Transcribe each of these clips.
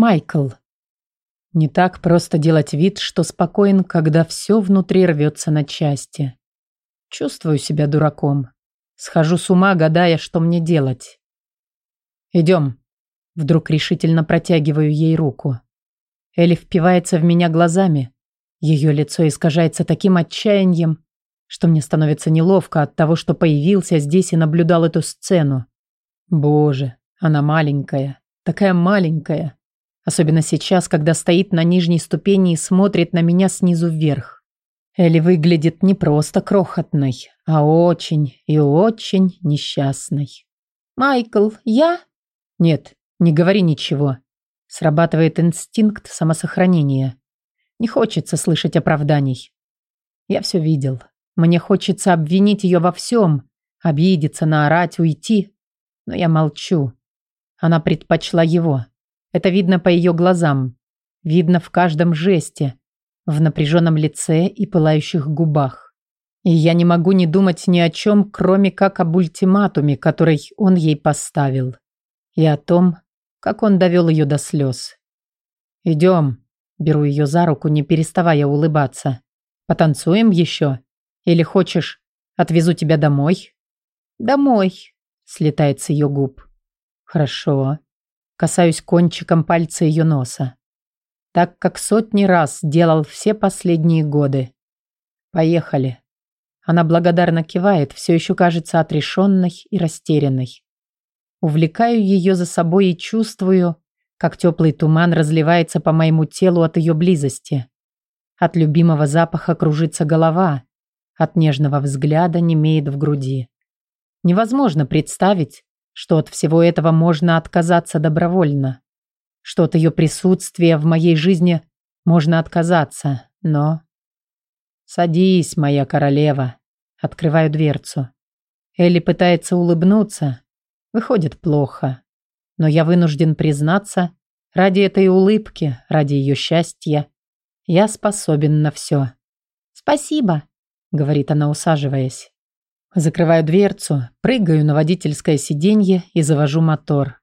Майкл. Не так просто делать вид, что спокоен, когда все внутри рвется на части. Чувствую себя дураком. Схожу с ума, гадая, что мне делать. Идем. Вдруг решительно протягиваю ей руку. Элли впивается в меня глазами. Ее лицо искажается таким отчаянием, что мне становится неловко от того, что появился здесь и наблюдал эту сцену. Боже, она маленькая, такая маленькая. Особенно сейчас, когда стоит на нижней ступени и смотрит на меня снизу вверх. Элли выглядит не просто крохотной, а очень и очень несчастной. «Майкл, я?» «Нет, не говори ничего». Срабатывает инстинкт самосохранения. Не хочется слышать оправданий. Я все видел. Мне хочется обвинить ее во всем, обидеться, наорать, уйти. Но я молчу. Она предпочла его. Это видно по ее глазам. Видно в каждом жесте. В напряженном лице и пылающих губах. И я не могу не думать ни о чем, кроме как об ультиматуме, который он ей поставил. И о том, как он довел ее до слез. «Идем», – беру ее за руку, не переставая улыбаться. «Потанцуем еще?» Или хочешь, отвезу тебя домой?» «Домой», — слетает с ее губ. «Хорошо». Касаюсь кончиком пальца ее носа. Так как сотни раз делал все последние годы. «Поехали». Она благодарно кивает, все еще кажется отрешенной и растерянной. Увлекаю ее за собой и чувствую, как теплый туман разливается по моему телу от ее близости. От любимого запаха кружится голова, от нежного взгляда немеет в груди. Невозможно представить, что от всего этого можно отказаться добровольно. Что от ее присутствия в моей жизни можно отказаться, но... «Садись, моя королева». Открываю дверцу. Элли пытается улыбнуться. Выходит плохо. Но я вынужден признаться, ради этой улыбки, ради ее счастья, я способен на все. «Спасибо», говорит она, усаживаясь. Закрываю дверцу, прыгаю на водительское сиденье и завожу мотор.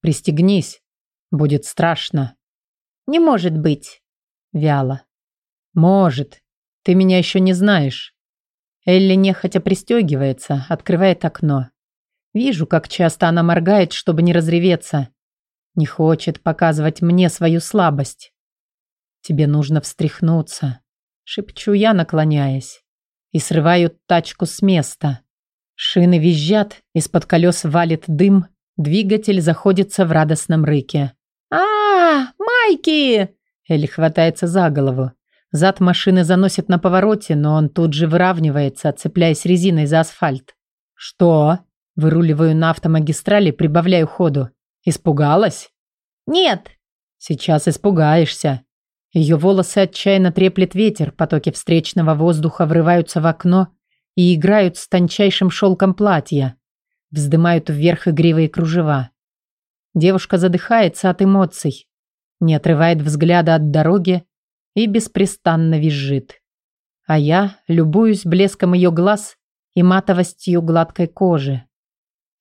Пристегнись, будет страшно. Не может быть. Вяло. Может. Ты меня еще не знаешь. Элли нехотя пристегивается, открывает окно. Вижу, как часто она моргает, чтобы не разреветься. Не хочет показывать мне свою слабость. Тебе нужно встряхнуться, шепчу я, наклоняясь и срывают тачку с места. Шины визжат, из-под колес валит дым, двигатель заходится в радостном рыке. а, -а, -а Майки!» Элли хватается за голову. Зад машины заносит на повороте, но он тут же выравнивается, цепляясь резиной за асфальт. «Что?» Выруливаю на автомагистрали, прибавляю ходу. «Испугалась?» «Нет!» «Сейчас испугаешься!» Ее волосы отчаянно треплет ветер, потоки встречного воздуха врываются в окно и играют с тончайшим шелком платья, вздымают вверх игривые кружева. Девушка задыхается от эмоций, не отрывает взгляда от дороги и беспрестанно визжит. А я любуюсь блеском ее глаз и матовостью гладкой кожи.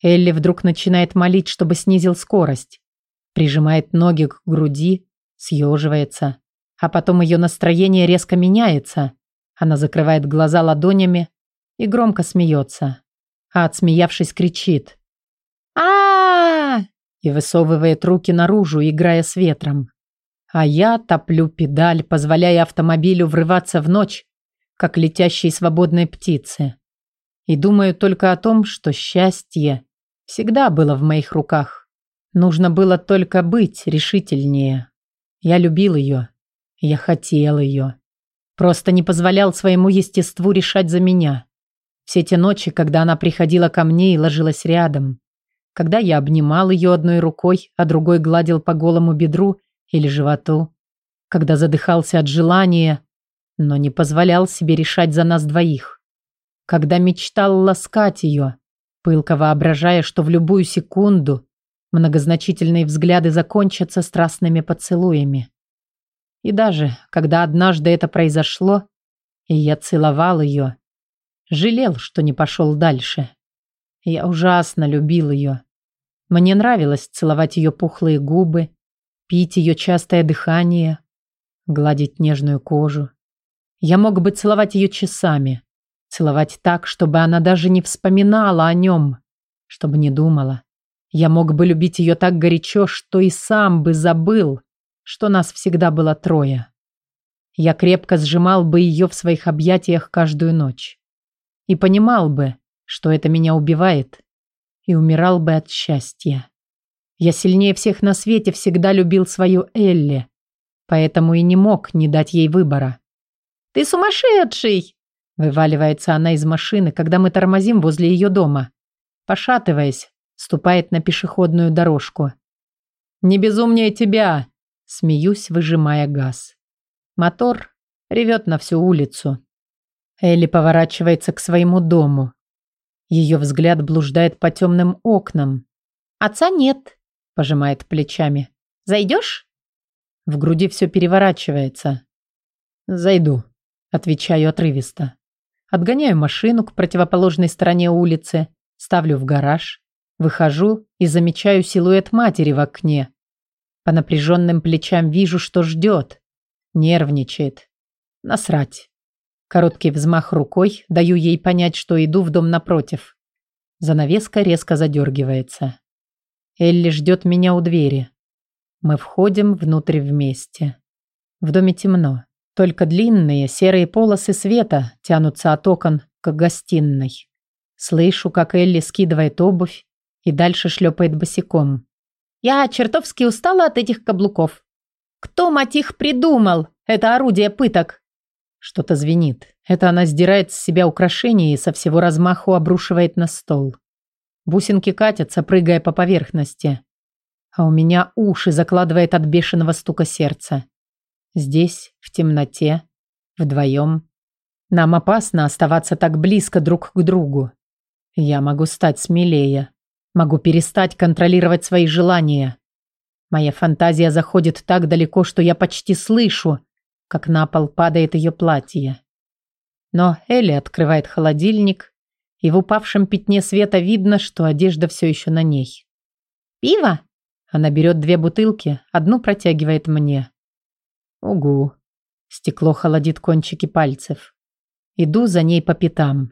Элли вдруг начинает молить, чтобы снизил скорость. Прижимает ноги к груди, съеживается. А потом ее настроение резко меняется. Она закрывает глаза ладонями и громко смеется. А отсмеявшись, кричит. а, И высовывает руки наружу, играя с ветром. А я топлю педаль, позволяя автомобилю врываться в ночь, как летящей свободной птице. И думаю только о том, что счастье всегда было в моих руках. Нужно было только быть решительнее. Я любил ее. Я хотел ее. Просто не позволял своему естеству решать за меня. Все те ночи, когда она приходила ко мне и ложилась рядом. Когда я обнимал ее одной рукой, а другой гладил по голому бедру или животу. Когда задыхался от желания, но не позволял себе решать за нас двоих. Когда мечтал ласкать ее, пылко воображая, что в любую секунду многозначительные взгляды закончатся страстными поцелуями. И даже, когда однажды это произошло, и я целовал ее, жалел, что не пошел дальше. Я ужасно любил ее. Мне нравилось целовать ее пухлые губы, пить ее частое дыхание, гладить нежную кожу. Я мог бы целовать ее часами, целовать так, чтобы она даже не вспоминала о нем, чтобы не думала. Я мог бы любить ее так горячо, что и сам бы забыл, что нас всегда было трое. Я крепко сжимал бы ее в своих объятиях каждую ночь. И понимал бы, что это меня убивает, и умирал бы от счастья. Я сильнее всех на свете всегда любил свою Элли, поэтому и не мог не дать ей выбора. «Ты сумасшедший!» Вываливается она из машины, когда мы тормозим возле ее дома. Пошатываясь, ступает на пешеходную дорожку. «Не безумнее тебя!» Смеюсь, выжимая газ. Мотор ревет на всю улицу. Элли поворачивается к своему дому. Ее взгляд блуждает по темным окнам. «Отца нет», – пожимает плечами. «Зайдешь?» В груди все переворачивается. «Зайду», – отвечаю отрывисто. Отгоняю машину к противоположной стороне улицы, ставлю в гараж, выхожу и замечаю силуэт матери в окне. По напряженным плечам вижу, что ждет. Нервничает. Насрать. Короткий взмах рукой, даю ей понять, что иду в дом напротив. Занавеска резко задергивается. Элли ждет меня у двери. Мы входим внутрь вместе. В доме темно. Только длинные серые полосы света тянутся от окон к гостиной. Слышу, как Элли скидывает обувь и дальше шлепает босиком. Я чертовски устала от этих каблуков. Кто, мать их, придумал? Это орудие пыток. Что-то звенит. Это она сдирает с себя украшения и со всего размаху обрушивает на стол. Бусинки катятся, прыгая по поверхности. А у меня уши закладывает от бешеного стука сердца. Здесь, в темноте, вдвоем. Нам опасно оставаться так близко друг к другу. Я могу стать смелее. Могу перестать контролировать свои желания. Моя фантазия заходит так далеко, что я почти слышу, как на пол падает ее платье. Но Элли открывает холодильник, и в упавшем пятне света видно, что одежда все еще на ней. «Пиво?» Она берет две бутылки, одну протягивает мне. Угу. Стекло холодит кончики пальцев. Иду за ней по пятам.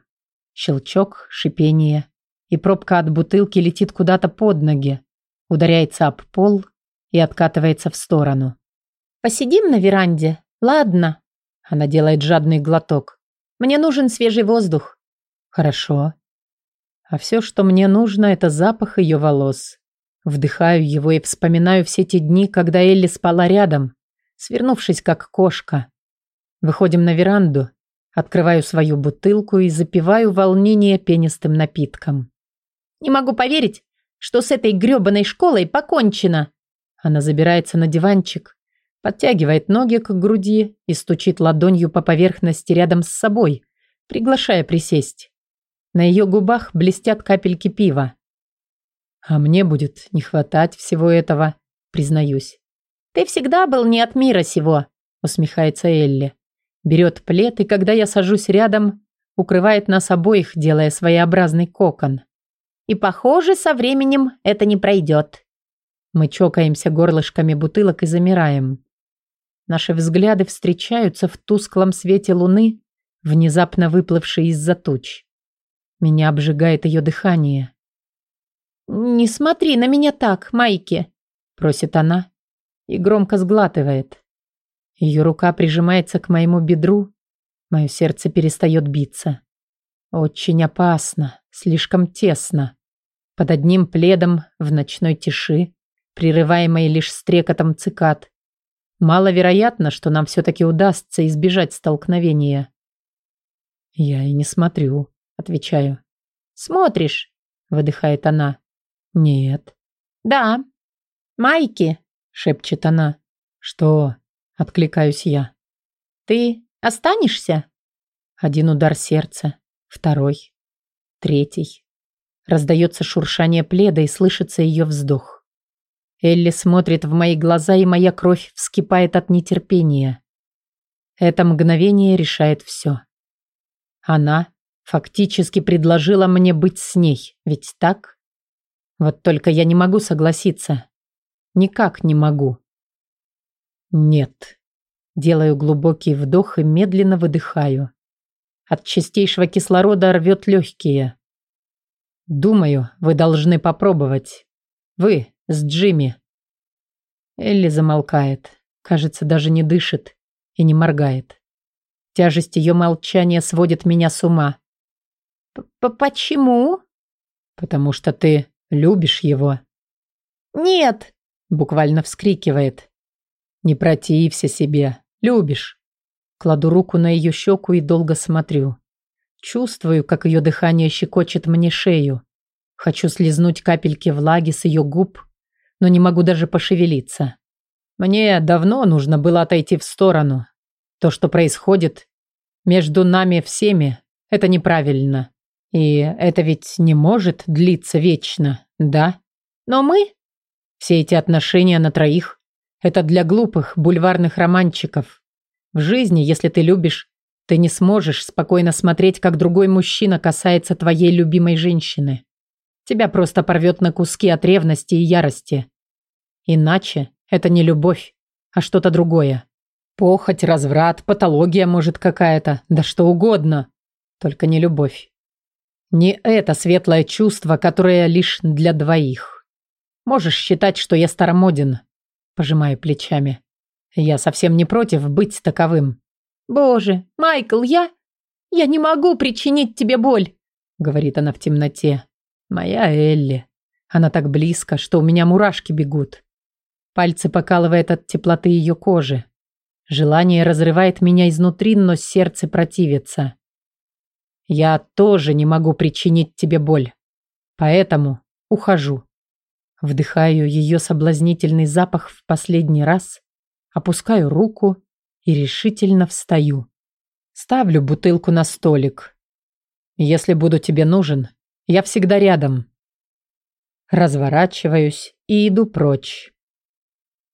Щелчок, шипение и пробка от бутылки летит куда-то под ноги, ударяется об пол и откатывается в сторону. «Посидим на веранде? Ладно». Она делает жадный глоток. «Мне нужен свежий воздух». «Хорошо». А все, что мне нужно, это запах ее волос. Вдыхаю его и вспоминаю все те дни, когда Элли спала рядом, свернувшись как кошка. Выходим на веранду, открываю свою бутылку и запиваю волнение пенистым напитком. Не могу поверить, что с этой грёбаной школой покончено. Она забирается на диванчик, подтягивает ноги к груди и стучит ладонью по поверхности рядом с собой, приглашая присесть. На ее губах блестят капельки пива. А мне будет не хватать всего этого, признаюсь. Ты всегда был не от мира сего, усмехается Элли. Берет плед, и когда я сажусь рядом, укрывает нас обоих, делая своеобразный кокон. И, похоже, со временем это не пройдет. Мы чокаемся горлышками бутылок и замираем. Наши взгляды встречаются в тусклом свете луны, внезапно выплывшей из-за туч. Меня обжигает ее дыхание. «Не смотри на меня так, Майки!» – просит она и громко сглатывает. Ее рука прижимается к моему бедру, мое сердце перестает биться. Очень опасно, слишком тесно. Под одним пледом в ночной тиши, прерываемой лишь стрекотом цикад. Маловероятно, что нам все-таки удастся избежать столкновения. Я и не смотрю, отвечаю. Смотришь, выдыхает она. Нет. Да. Майки, шепчет она. Что? Откликаюсь я. Ты останешься? Один удар сердца. Второй. Третий. Раздается шуршание пледа и слышится ее вздох. Элли смотрит в мои глаза, и моя кровь вскипает от нетерпения. Это мгновение решает все. Она фактически предложила мне быть с ней, ведь так? Вот только я не могу согласиться. Никак не могу. Нет. Делаю глубокий вдох и медленно выдыхаю. От чистейшего кислорода рвет легкие. Думаю, вы должны попробовать. Вы с Джимми. Элли замолкает. Кажется, даже не дышит и не моргает. Тяжесть ее молчания сводит меня с ума. «Почему?» «Потому что ты любишь его». «Нет!» – буквально вскрикивает. «Не протився себе. Любишь». Кладу руку на ее щеку и долго смотрю. Чувствую, как ее дыхание щекочет мне шею. Хочу слезнуть капельки влаги с ее губ, но не могу даже пошевелиться. Мне давно нужно было отойти в сторону. То, что происходит между нами всеми, это неправильно. И это ведь не может длиться вечно, да? Но мы... Все эти отношения на троих – это для глупых бульварных романчиков. В жизни, если ты любишь, ты не сможешь спокойно смотреть, как другой мужчина касается твоей любимой женщины. Тебя просто порвет на куски от ревности и ярости. Иначе это не любовь, а что-то другое. Похоть, разврат, патология, может, какая-то, да что угодно. Только не любовь. Не это светлое чувство, которое лишь для двоих. Можешь считать, что я старомоден. Пожимаю плечами. Я совсем не против быть таковым. «Боже, Майкл, я... Я не могу причинить тебе боль», — говорит она в темноте. «Моя Элли. Она так близко, что у меня мурашки бегут. Пальцы покалывает от теплоты ее кожи. Желание разрывает меня изнутри, но сердце противится. Я тоже не могу причинить тебе боль. Поэтому ухожу. Вдыхаю ее соблазнительный запах в последний раз, опускаю руку и решительно встаю. Ставлю бутылку на столик. Если буду тебе нужен, я всегда рядом. Разворачиваюсь и иду прочь.